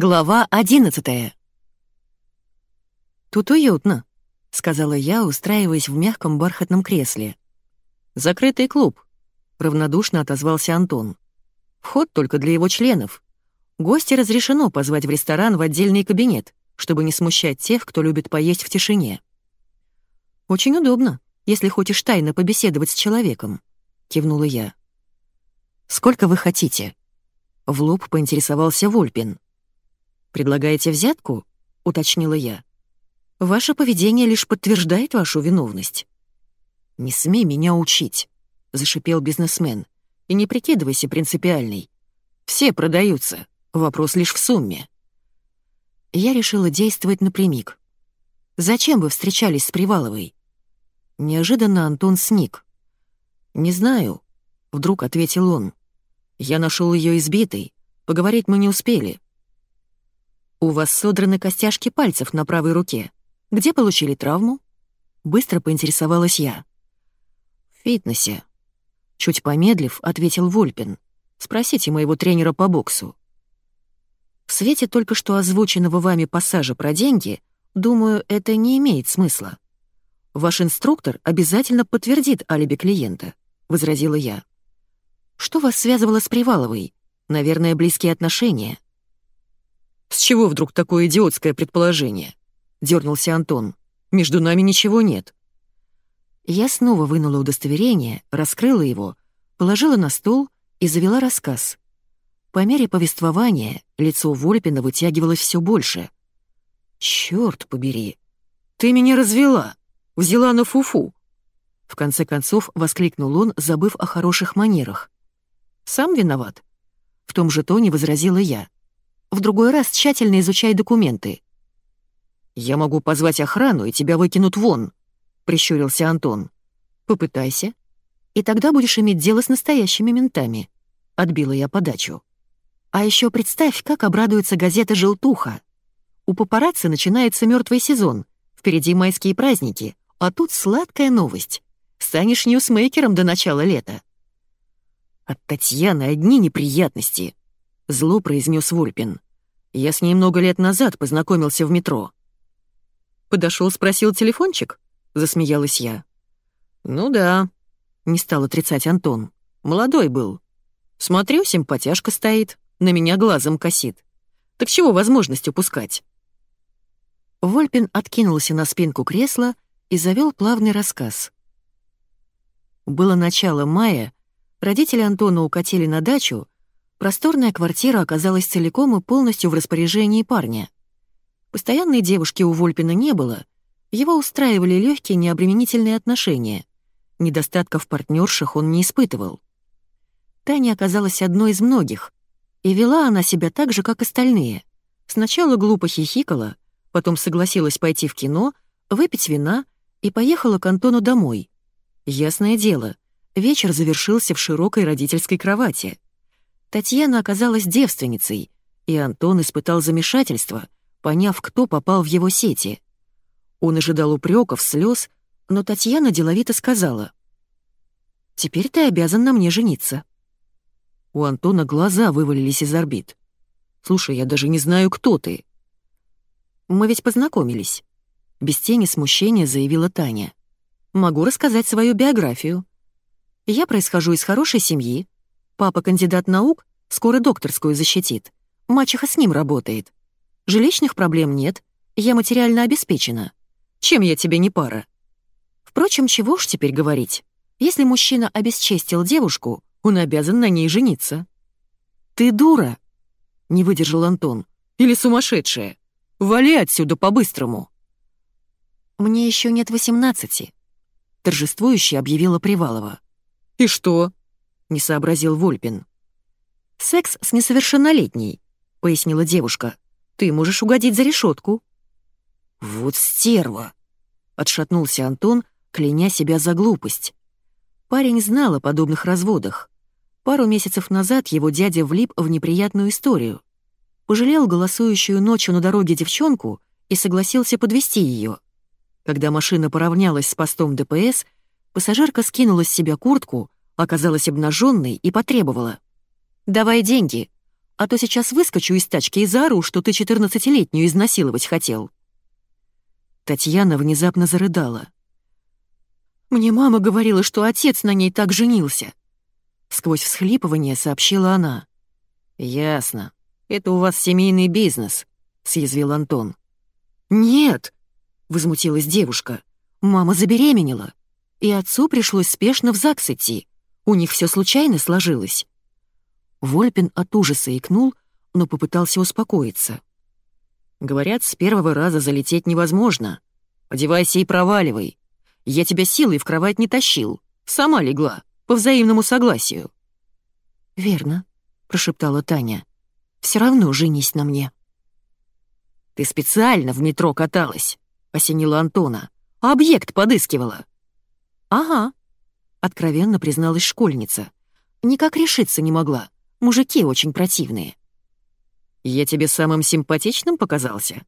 Глава одиннадцатая. «Тут уютно», — сказала я, устраиваясь в мягком бархатном кресле. «Закрытый клуб», — равнодушно отозвался Антон. «Вход только для его членов. Гости разрешено позвать в ресторан в отдельный кабинет, чтобы не смущать тех, кто любит поесть в тишине». «Очень удобно, если хочешь тайно побеседовать с человеком», — кивнула я. «Сколько вы хотите?» В лоб поинтересовался Вольпин. «Предлагаете взятку?» — уточнила я. «Ваше поведение лишь подтверждает вашу виновность». «Не смей меня учить», — зашипел бизнесмен. «И не прикидывайся принципиальной. Все продаются. Вопрос лишь в сумме». Я решила действовать напрямик. «Зачем вы встречались с Приваловой?» Неожиданно Антон сник. «Не знаю», — вдруг ответил он. «Я нашел ее избитой. Поговорить мы не успели. «У вас содраны костяшки пальцев на правой руке. Где получили травму?» Быстро поинтересовалась я. «В фитнесе». Чуть помедлив, ответил Вольпин. «Спросите моего тренера по боксу». В свете только что озвученного вами пассажа про деньги, думаю, это не имеет смысла. Ваш инструктор обязательно подтвердит алиби клиента, возразила я. Что вас связывало с Приваловой? Наверное, близкие отношения. «С чего вдруг такое идиотское предположение?» — дернулся Антон. «Между нами ничего нет». Я снова вынула удостоверение, раскрыла его, положила на стол и завела рассказ. По мере повествования лицо Вольпина вытягивалось все больше. «Чёрт побери! Ты меня развела! Взяла на фуфу!» В конце концов воскликнул он, забыв о хороших манерах. «Сам виноват?» В том же тоне возразила я. В другой раз тщательно изучай документы». «Я могу позвать охрану, и тебя выкинут вон», — прищурился Антон. «Попытайся. И тогда будешь иметь дело с настоящими ментами», — отбила я подачу. «А еще представь, как обрадуется газета «Желтуха». У папарацци начинается мертвый сезон, впереди майские праздники, а тут сладкая новость. Станешь ньюсмейкером до начала лета». «От Татьяны одни неприятности», Зло произнес Вульпин. «Я с ней много лет назад познакомился в метро». Подошел, спросил телефончик?» — засмеялась я. «Ну да», — не стал отрицать Антон. «Молодой был. Смотрю, симпатяшка стоит, на меня глазом косит. Так чего возможность упускать?» Вольпин откинулся на спинку кресла и завел плавный рассказ. Было начало мая, родители Антона укатили на дачу, Просторная квартира оказалась целиком и полностью в распоряжении парня. Постоянной девушки у Вольпина не было, его устраивали легкие необременительные отношения. Недостатков партнерших он не испытывал. Таня оказалась одной из многих, и вела она себя так же, как остальные. Сначала глупо хихикала, потом согласилась пойти в кино, выпить вина и поехала к Антону домой. Ясное дело, вечер завершился в широкой родительской кровати — Татьяна оказалась девственницей, и Антон испытал замешательство, поняв, кто попал в его сети. Он ожидал упреков, слез, но Татьяна деловито сказала. «Теперь ты обязан на мне жениться». У Антона глаза вывалились из орбит. «Слушай, я даже не знаю, кто ты». «Мы ведь познакомились», — без тени смущения заявила Таня. «Могу рассказать свою биографию. Я происхожу из хорошей семьи, Папа кандидат наук, скоро докторскую защитит. Мачеха с ним работает. Жилищных проблем нет, я материально обеспечена. Чем я тебе не пара? Впрочем, чего уж теперь говорить. Если мужчина обесчестил девушку, он обязан на ней жениться. «Ты дура!» — не выдержал Антон. «Или сумасшедшая? Вали отсюда по-быстрому!» «Мне еще нет восемнадцати», — торжествующе объявила Привалова. «И что?» — не сообразил Вольпин. «Секс с несовершеннолетней», — пояснила девушка. «Ты можешь угодить за решетку». «Вот стерва!» — отшатнулся Антон, кляня себя за глупость. Парень знал о подобных разводах. Пару месяцев назад его дядя влип в неприятную историю. Пожалел голосующую ночью на дороге девчонку и согласился подвести ее. Когда машина поравнялась с постом ДПС, пассажирка скинула с себя куртку, оказалась обнаженной и потребовала. «Давай деньги. а то сейчас выскочу из тачки и заору, что ты четырнадцатилетнюю изнасиловать хотел». Татьяна внезапно зарыдала. «Мне мама говорила, что отец на ней так женился». Сквозь всхлипывание сообщила она. «Ясно. Это у вас семейный бизнес», — съязвил Антон. «Нет», — возмутилась девушка. «Мама забеременела, и отцу пришлось спешно в ЗАГС идти. У них все случайно сложилось». Вольпин от ужаса икнул, но попытался успокоиться. «Говорят, с первого раза залететь невозможно. Одевайся и проваливай. Я тебя силой в кровать не тащил. Сама легла, по взаимному согласию». «Верно», — прошептала Таня. «Все равно женись на мне». «Ты специально в метро каталась», — осенила Антона. «А объект подыскивала». «Ага», — откровенно призналась школьница. «Никак решиться не могла. Мужики очень противные». «Я тебе самым симпатичным показался?»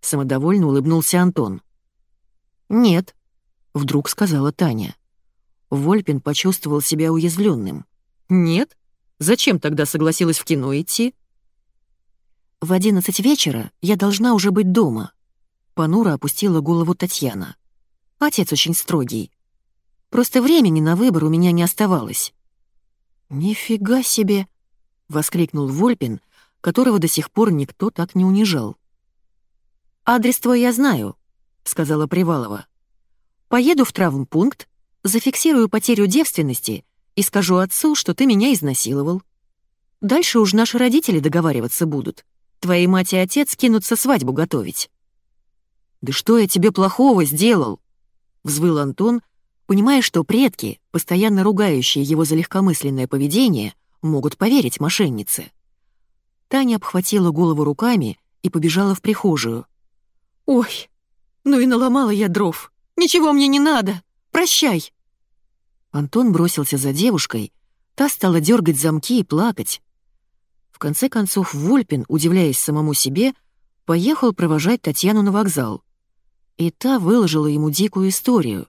Самодовольно улыбнулся Антон. «Нет», — вдруг сказала Таня. Вольпин почувствовал себя уязвленным. «Нет? Зачем тогда согласилась в кино идти?» «В одиннадцать вечера я должна уже быть дома», — понуро опустила голову Татьяна. «Отец очень строгий. Просто времени на выбор у меня не оставалось». «Нифига себе!» — воскликнул Вольпин, которого до сих пор никто так не унижал. «Адрес твой я знаю», — сказала Привалова. «Поеду в травмпункт, зафиксирую потерю девственности и скажу отцу, что ты меня изнасиловал. Дальше уж наши родители договариваться будут. Твои мать и отец кинутся свадьбу готовить». «Да что я тебе плохого сделал?» — взвыл Антон, понимая, что предки, постоянно ругающие его за легкомысленное поведение, могут поверить мошеннице. Таня обхватила голову руками и побежала в прихожую. «Ой, ну и наломала я дров. Ничего мне не надо. Прощай!» Антон бросился за девушкой, та стала дергать замки и плакать. В конце концов Вольпин, удивляясь самому себе, поехал провожать Татьяну на вокзал. И та выложила ему дикую историю.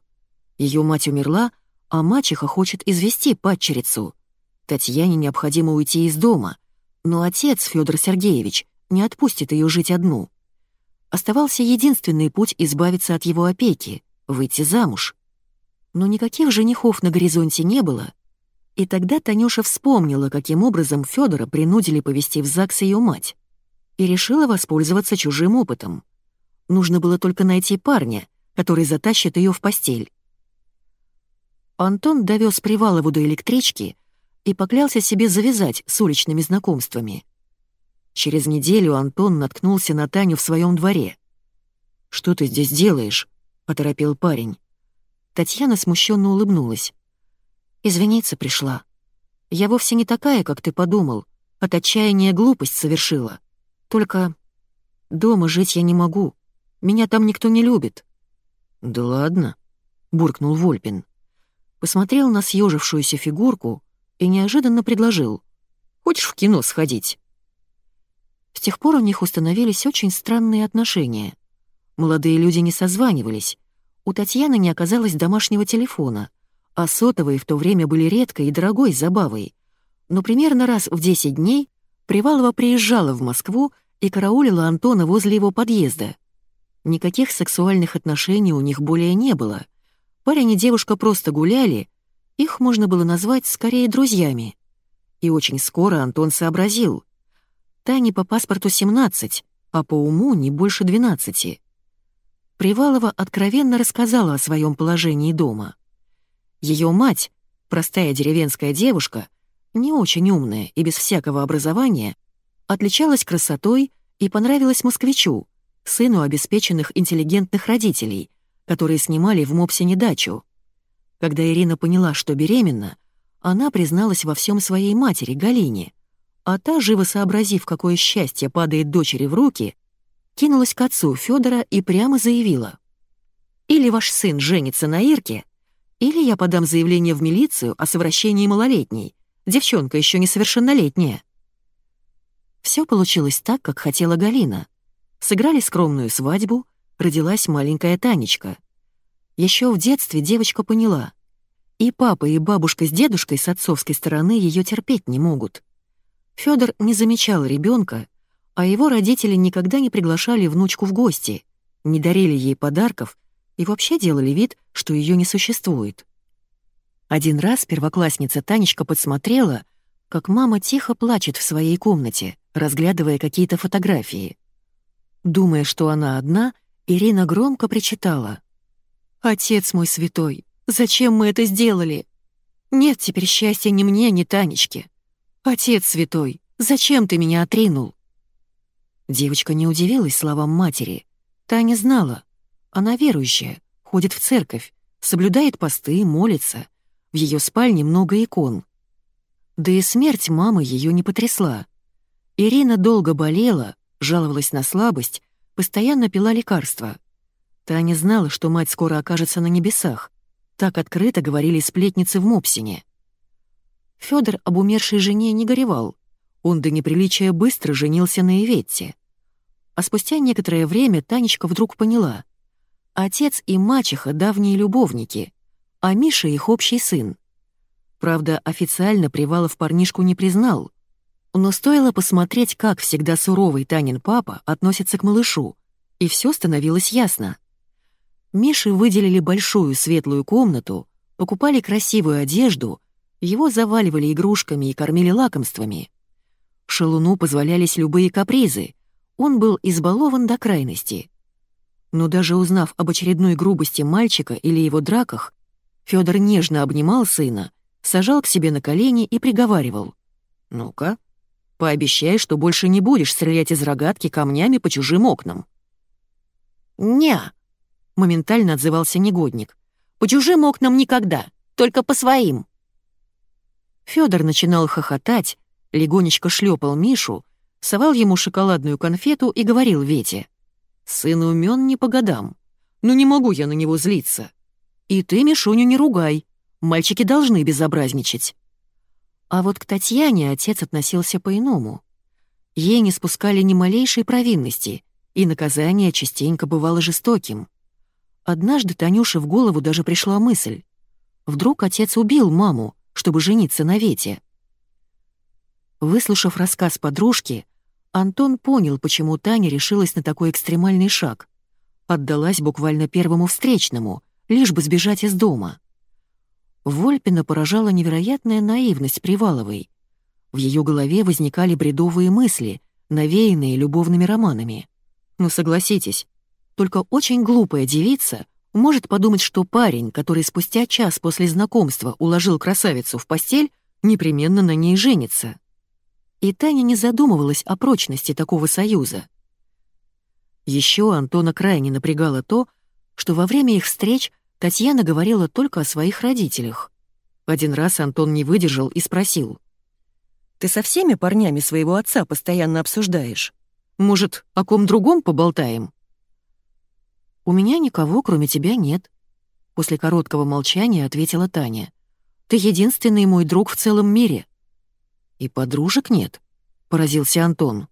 Ее мать умерла, а мачеха хочет извести падчерицу — Татьяне необходимо уйти из дома, но отец, Федор Сергеевич, не отпустит ее жить одну. Оставался единственный путь избавиться от его опеки — выйти замуж. Но никаких женихов на горизонте не было, и тогда Танюша вспомнила, каким образом Федора принудили повести в ЗАГС ее мать, и решила воспользоваться чужим опытом. Нужно было только найти парня, который затащит ее в постель. Антон довез Привалову до электрички — и поклялся себе завязать с уличными знакомствами. Через неделю Антон наткнулся на Таню в своем дворе. «Что ты здесь делаешь?» — поторопил парень. Татьяна смущенно улыбнулась. «Извиниться пришла. Я вовсе не такая, как ты подумал. От отчаяния глупость совершила. Только дома жить я не могу. Меня там никто не любит». «Да ладно», — буркнул Вольпин. Посмотрел на съежившуюся фигурку, и неожиданно предложил. «Хочешь в кино сходить?» С тех пор у них установились очень странные отношения. Молодые люди не созванивались. У Татьяны не оказалось домашнего телефона, а сотовые в то время были редкой и дорогой забавой. Но примерно раз в 10 дней Привалова приезжала в Москву и караулила Антона возле его подъезда. Никаких сексуальных отношений у них более не было. Парень и девушка просто гуляли, их можно было назвать скорее друзьями. И очень скоро Антон сообразил. Тане по паспорту 17, а по уму не больше 12. Привалова откровенно рассказала о своем положении дома. Ее мать, простая деревенская девушка, не очень умная и без всякого образования, отличалась красотой и понравилась москвичу, сыну обеспеченных интеллигентных родителей, которые снимали в Мопсине дачу. Когда Ирина поняла, что беременна, она призналась во всем своей матери, Галине, а та, живо сообразив, какое счастье падает дочери в руки, кинулась к отцу Федора и прямо заявила. «Или ваш сын женится на Ирке, или я подам заявление в милицию о совращении малолетней. Девчонка еще несовершеннолетняя». Все получилось так, как хотела Галина. Сыграли скромную свадьбу, родилась маленькая Танечка — еще в детстве девочка поняла. И папа, и бабушка с дедушкой с отцовской стороны ее терпеть не могут. Федор не замечал ребенка, а его родители никогда не приглашали внучку в гости, не дарили ей подарков и вообще делали вид, что ее не существует. Один раз первоклассница Танечка подсмотрела, как мама тихо плачет в своей комнате, разглядывая какие-то фотографии. Думая, что она одна, Ирина громко причитала. «Отец мой святой, зачем мы это сделали? Нет теперь счастья ни мне, ни Танечке. Отец святой, зачем ты меня отринул?» Девочка не удивилась словам матери. Таня знала. Она верующая, ходит в церковь, соблюдает посты, молится. В ее спальне много икон. Да и смерть мамы ее не потрясла. Ирина долго болела, жаловалась на слабость, постоянно пила лекарства. Таня знала, что мать скоро окажется на небесах. Так открыто говорили сплетницы в Мопсине. Фёдор об умершей жене не горевал. Он до неприличия быстро женился на Иветте. А спустя некоторое время Танечка вдруг поняла. Отец и мачеха — давние любовники, а Миша — их общий сын. Правда, официально Привалов парнишку не признал. Но стоило посмотреть, как всегда суровый Танин папа относится к малышу, и все становилось ясно. Мише выделили большую светлую комнату, покупали красивую одежду, его заваливали игрушками и кормили лакомствами. Шалуну позволялись любые капризы, он был избалован до крайности. Но даже узнав об очередной грубости мальчика или его драках, Федор нежно обнимал сына, сажал к себе на колени и приговаривал. «Ну-ка, пообещай, что больше не будешь стрелять из рогатки камнями по чужим окнам». «Не», — моментально отзывался негодник. «По чужим окнам никогда, только по своим». Федор начинал хохотать, легонечко шлепал Мишу, совал ему шоколадную конфету и говорил Вете. «Сын умен не по годам. Ну не могу я на него злиться. И ты Мишуню не ругай. Мальчики должны безобразничать». А вот к Татьяне отец относился по-иному. Ей не спускали ни малейшей провинности, и наказание частенько бывало жестоким. Однажды Танюше в голову даже пришла мысль. Вдруг отец убил маму, чтобы жениться на Вете. Выслушав рассказ подружки, Антон понял, почему Таня решилась на такой экстремальный шаг. Отдалась буквально первому встречному, лишь бы сбежать из дома. Вольпина поражала невероятная наивность Приваловой. В ее голове возникали бредовые мысли, навеянные любовными романами. Но согласитесь, только очень глупая девица может подумать, что парень, который спустя час после знакомства уложил красавицу в постель, непременно на ней женится и Таня не задумывалась о прочности такого союза. Еще Антона крайне напрягало то, что во время их встреч Татьяна говорила только о своих родителях. Один раз Антон не выдержал и спросил. «Ты со всеми парнями своего отца постоянно обсуждаешь? Может, о ком другом поболтаем?» «У меня никого, кроме тебя, нет», — после короткого молчания ответила Таня. «Ты единственный мой друг в целом мире». «И подружек нет?» — поразился Антон.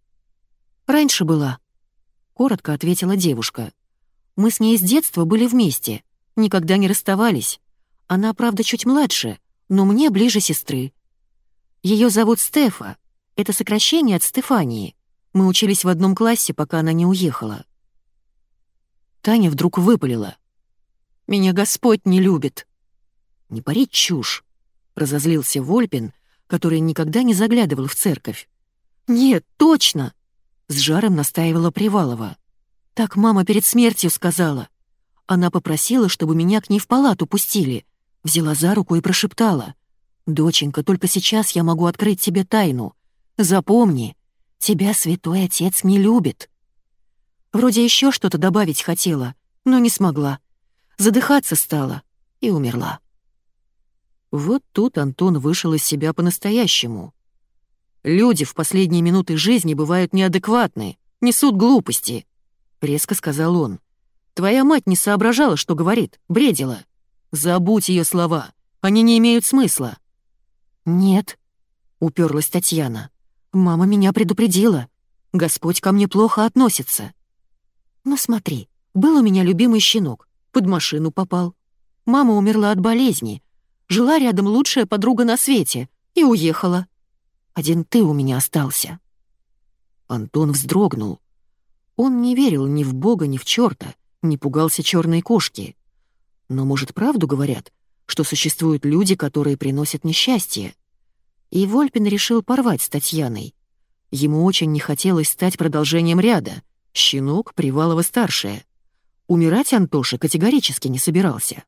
«Раньше была», — коротко ответила девушка. «Мы с ней с детства были вместе, никогда не расставались. Она, правда, чуть младше, но мне ближе сестры. Ее зовут Стефа, это сокращение от Стефании. Мы учились в одном классе, пока она не уехала». Таня вдруг выпалила. «Меня Господь не любит». «Не пари чушь», — разозлился Вольпин, который никогда не заглядывал в церковь. «Нет, точно!» — с жаром настаивала Привалова. «Так мама перед смертью сказала. Она попросила, чтобы меня к ней в палату пустили, взяла за руку и прошептала. «Доченька, только сейчас я могу открыть тебе тайну. Запомни, тебя святой отец не любит». Вроде еще что-то добавить хотела, но не смогла. Задыхаться стала и умерла. Вот тут Антон вышел из себя по-настоящему. «Люди в последние минуты жизни бывают неадекватны, несут глупости», — резко сказал он. «Твоя мать не соображала, что говорит, бредила. Забудь ее слова, они не имеют смысла». «Нет», — уперлась Татьяна. «Мама меня предупредила. Господь ко мне плохо относится». «Ну смотри, был у меня любимый щенок, под машину попал. Мама умерла от болезни, Жила рядом лучшая подруга на свете и уехала. Один ты у меня остался». Антон вздрогнул. Он не верил ни в Бога, ни в черта, не пугался черной кошки. Но, может, правду говорят, что существуют люди, которые приносят несчастье? И Вольпин решил порвать с Татьяной. Ему очень не хотелось стать продолжением ряда. Щенок, Привалова-старшая. Умирать Антоша категорически не собирался.